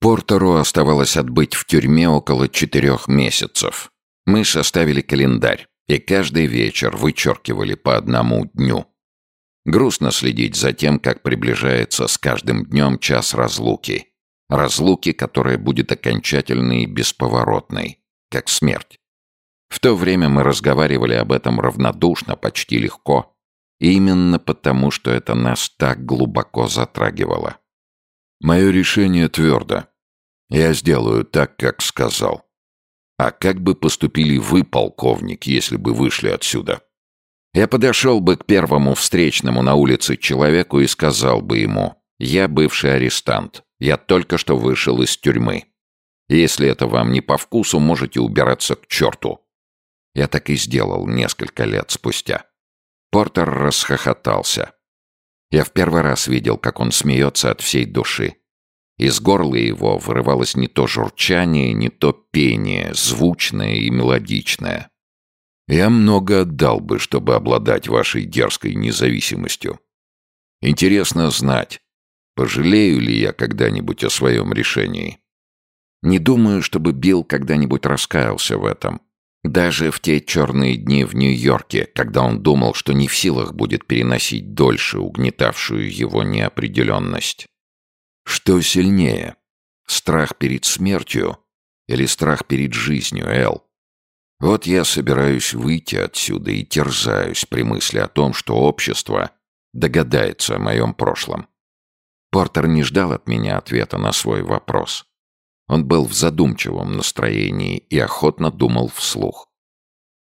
Портеру оставалось отбыть в тюрьме около четырех месяцев. Мы составили календарь, и каждый вечер вычеркивали по одному дню. Грустно следить за тем, как приближается с каждым днем час разлуки. Разлуки, которая будет окончательной и бесповоротной, как смерть. В то время мы разговаривали об этом равнодушно, почти легко, именно потому, что это нас так глубоко затрагивало. Мое решение твердо. Я сделаю так, как сказал. А как бы поступили вы, полковник, если бы вышли отсюда? Я подошел бы к первому встречному на улице человеку и сказал бы ему, я бывший арестант, я только что вышел из тюрьмы. Если это вам не по вкусу, можете убираться к черту. Я так и сделал несколько лет спустя. Портер расхохотался. Я в первый раз видел, как он смеется от всей души. Из горла его вырывалось не то журчание, не то пение, звучное и мелодичное. Я много отдал бы, чтобы обладать вашей дерзкой независимостью. Интересно знать, пожалею ли я когда-нибудь о своем решении. Не думаю, чтобы Билл когда-нибудь раскаялся в этом. Даже в те черные дни в Нью-Йорке, когда он думал, что не в силах будет переносить дольше угнетавшую его неопределенность. Что сильнее? Страх перед смертью или страх перед жизнью, Эл? Вот я собираюсь выйти отсюда и терзаюсь при мысли о том, что общество догадается о моем прошлом. Портер не ждал от меня ответа на свой вопрос. Он был в задумчивом настроении и охотно думал вслух.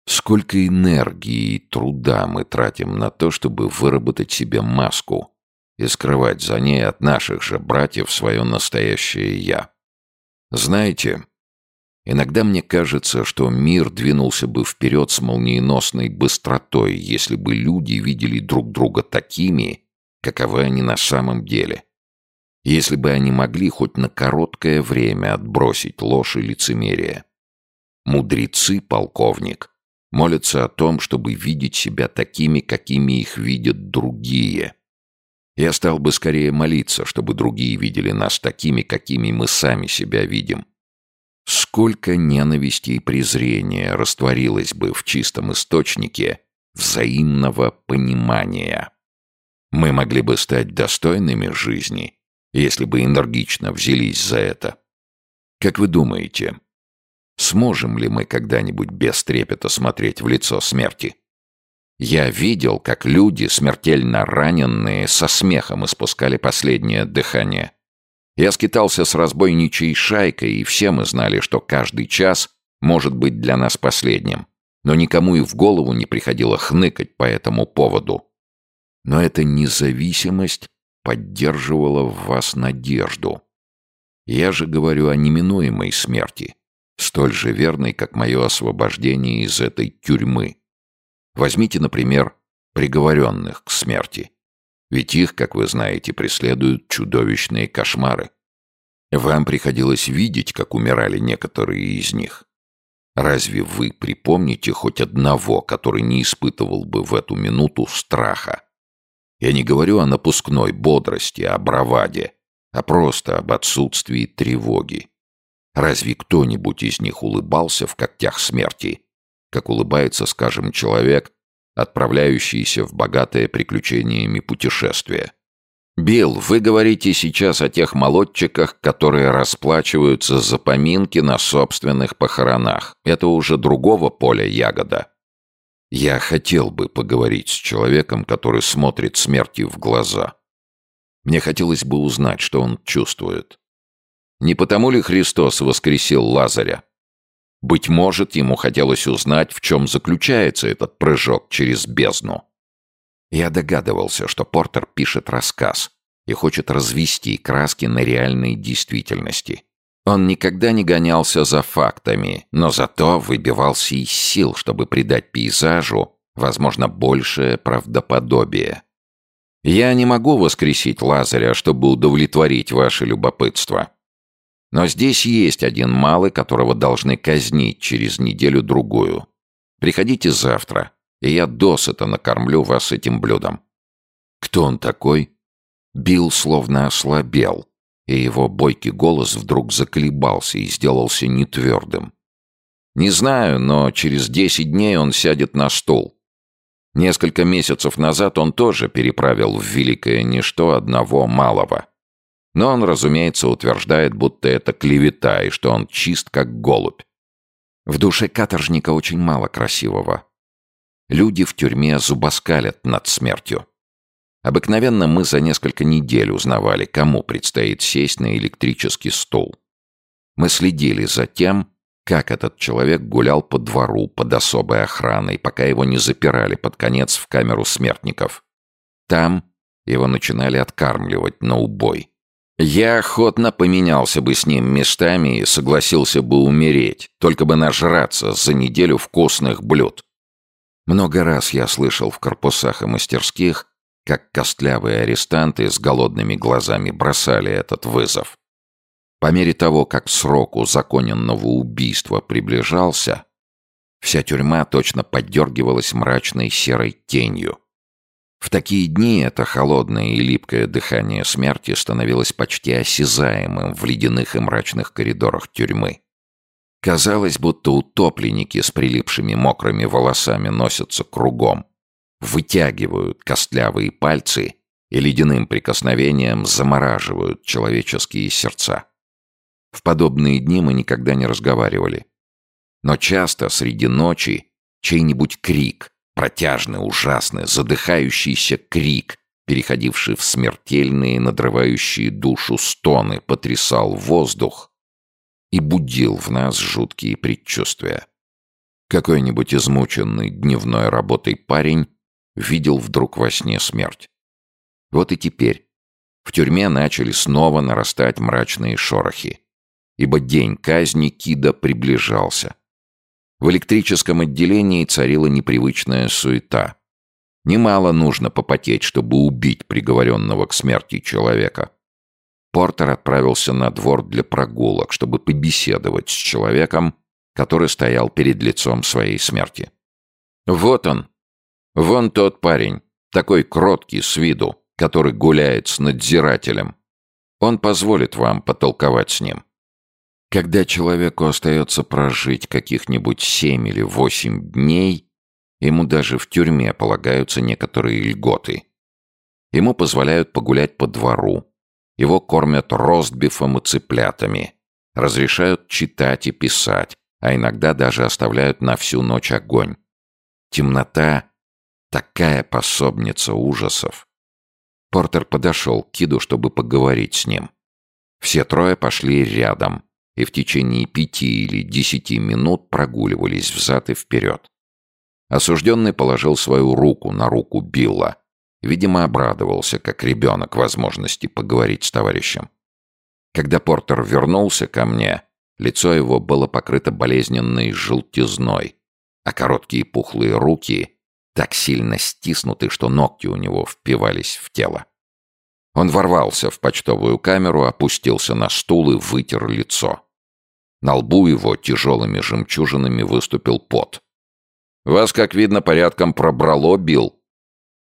Сколько энергии и труда мы тратим на то, чтобы выработать себе маску и скрывать за ней от наших же братьев свое настоящее «я». Знаете, иногда мне кажется, что мир двинулся бы вперед с молниеносной быстротой, если бы люди видели друг друга такими, каковы они на самом деле если бы они могли хоть на короткое время отбросить ложь и лицемерие. Мудрецы, полковник, молятся о том, чтобы видеть себя такими, какими их видят другие. Я стал бы скорее молиться, чтобы другие видели нас такими, какими мы сами себя видим. Сколько ненависти и презрения растворилось бы в чистом источнике взаимного понимания. Мы могли бы стать достойными жизни, если бы энергично взялись за это. Как вы думаете, сможем ли мы когда-нибудь без трепета смотреть в лицо смерти? Я видел, как люди, смертельно раненные, со смехом испускали последнее дыхание. Я скитался с разбойничьей шайкой, и все мы знали, что каждый час может быть для нас последним. Но никому и в голову не приходило хныкать по этому поводу. Но эта независимость поддерживала в вас надежду. Я же говорю о неминуемой смерти, столь же верной, как мое освобождение из этой тюрьмы. Возьмите, например, приговоренных к смерти. Ведь их, как вы знаете, преследуют чудовищные кошмары. Вам приходилось видеть, как умирали некоторые из них. Разве вы припомните хоть одного, который не испытывал бы в эту минуту страха? Я не говорю о напускной бодрости, о браваде, а просто об отсутствии тревоги. Разве кто-нибудь из них улыбался в когтях смерти, как улыбается, скажем, человек, отправляющийся в богатое приключениями путешествие? «Билл, вы говорите сейчас о тех молодчиках, которые расплачиваются за поминки на собственных похоронах. Это уже другого поля ягода. Я хотел бы поговорить с человеком, который смотрит смерти в глаза. Мне хотелось бы узнать, что он чувствует. Не потому ли Христос воскресил Лазаря? Быть может, ему хотелось узнать, в чем заключается этот прыжок через бездну. Я догадывался, что Портер пишет рассказ и хочет развести краски на реальной действительности. Он никогда не гонялся за фактами, но зато выбивался из сил, чтобы придать пейзажу, возможно, большее правдоподобие. Я не могу воскресить Лазаря, чтобы удовлетворить ваше любопытство. Но здесь есть один малый, которого должны казнить через неделю-другую. Приходите завтра, и я досыта накормлю вас этим блюдом. Кто он такой? Билл словно ослабел. И его бойкий голос вдруг заколебался и сделался нетвердым. «Не знаю, но через десять дней он сядет на стул. Несколько месяцев назад он тоже переправил в великое ничто одного малого. Но он, разумеется, утверждает, будто это клевета и что он чист как голубь. В душе каторжника очень мало красивого. Люди в тюрьме зубоскалят над смертью. Обыкновенно мы за несколько недель узнавали, кому предстоит сесть на электрический стул. Мы следили за тем, как этот человек гулял по двору под особой охраной, пока его не запирали под конец в камеру смертников. Там его начинали откармливать на убой. Я охотно поменялся бы с ним местами и согласился бы умереть, только бы нажраться за неделю вкусных блюд. Много раз я слышал в корпусах и мастерских, как костлявые арестанты с голодными глазами бросали этот вызов. По мере того, как срок узаконенного убийства приближался, вся тюрьма точно поддергивалась мрачной серой тенью. В такие дни это холодное и липкое дыхание смерти становилось почти осязаемым в ледяных и мрачных коридорах тюрьмы. Казалось, будто утопленники с прилипшими мокрыми волосами носятся кругом, вытягивают костлявые пальцы и ледяным прикосновением замораживают человеческие сердца. В подобные дни мы никогда не разговаривали. Но часто среди ночи чей-нибудь крик, Протяжный, ужасный, задыхающийся крик, переходивший в смертельные, надрывающие душу стоны, потрясал воздух и будил в нас жуткие предчувствия. Какой-нибудь измученный дневной работой парень видел вдруг во сне смерть. Вот и теперь в тюрьме начали снова нарастать мрачные шорохи, ибо день казни Кида приближался. В электрическом отделении царила непривычная суета. Немало нужно попотеть, чтобы убить приговоренного к смерти человека. Портер отправился на двор для прогулок, чтобы побеседовать с человеком, который стоял перед лицом своей смерти. «Вот он! Вон тот парень, такой кроткий с виду, который гуляет с надзирателем. Он позволит вам потолковать с ним. Когда человеку остается прожить каких-нибудь семь или восемь дней, ему даже в тюрьме полагаются некоторые льготы. Ему позволяют погулять по двору, его кормят ростбифом и цыплятами, разрешают читать и писать, а иногда даже оставляют на всю ночь огонь. Темнота — такая пособница ужасов. Портер подошел к Киду, чтобы поговорить с ним. Все трое пошли рядом, и в течение пяти или десяти минут прогуливались взад и вперед. Осужденный положил свою руку на руку Билла. Видимо, обрадовался, как ребенок, возможности поговорить с товарищем. Когда Портер вернулся ко мне, лицо его было покрыто болезненной желтизной, а короткие пухлые руки так сильно стиснуты, что ногти у него впивались в тело. Он ворвался в почтовую камеру, опустился на стул и вытер лицо. На лбу его тяжелыми жемчужинами выступил пот. «Вас, как видно, порядком пробрало, Билл.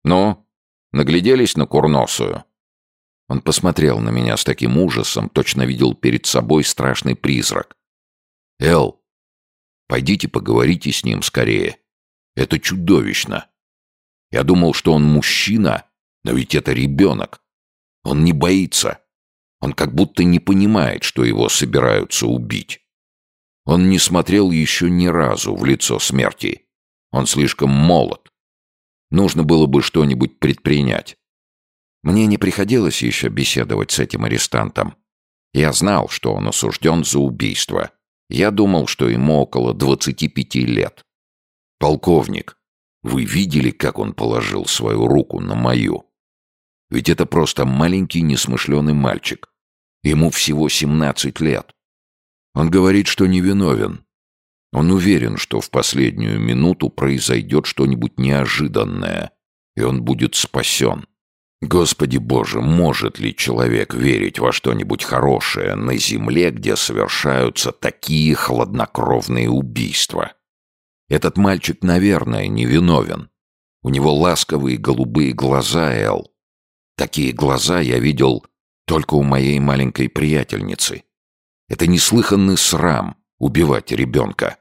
Ну, нагляделись на курносую?» Он посмотрел на меня с таким ужасом, точно видел перед собой страшный призрак. «Эл, пойдите поговорите с ним скорее. Это чудовищно. Я думал, что он мужчина, но ведь это ребенок. Он не боится. Он как будто не понимает, что его собираются убить. Он не смотрел еще ни разу в лицо смерти. Он слишком молод. Нужно было бы что-нибудь предпринять. Мне не приходилось еще беседовать с этим арестантом. Я знал, что он осужден за убийство. Я думал, что ему около 25 лет. «Полковник, вы видели, как он положил свою руку на мою?» Ведь это просто маленький несмышленый мальчик. Ему всего 17 лет. Он говорит, что невиновен. Он уверен, что в последнюю минуту произойдет что-нибудь неожиданное, и он будет спасен. Господи Боже, может ли человек верить во что-нибудь хорошее на земле, где совершаются такие хладнокровные убийства? Этот мальчик, наверное, невиновен. У него ласковые голубые глаза, Эл. Такие глаза я видел только у моей маленькой приятельницы. Это неслыханный срам убивать ребенка.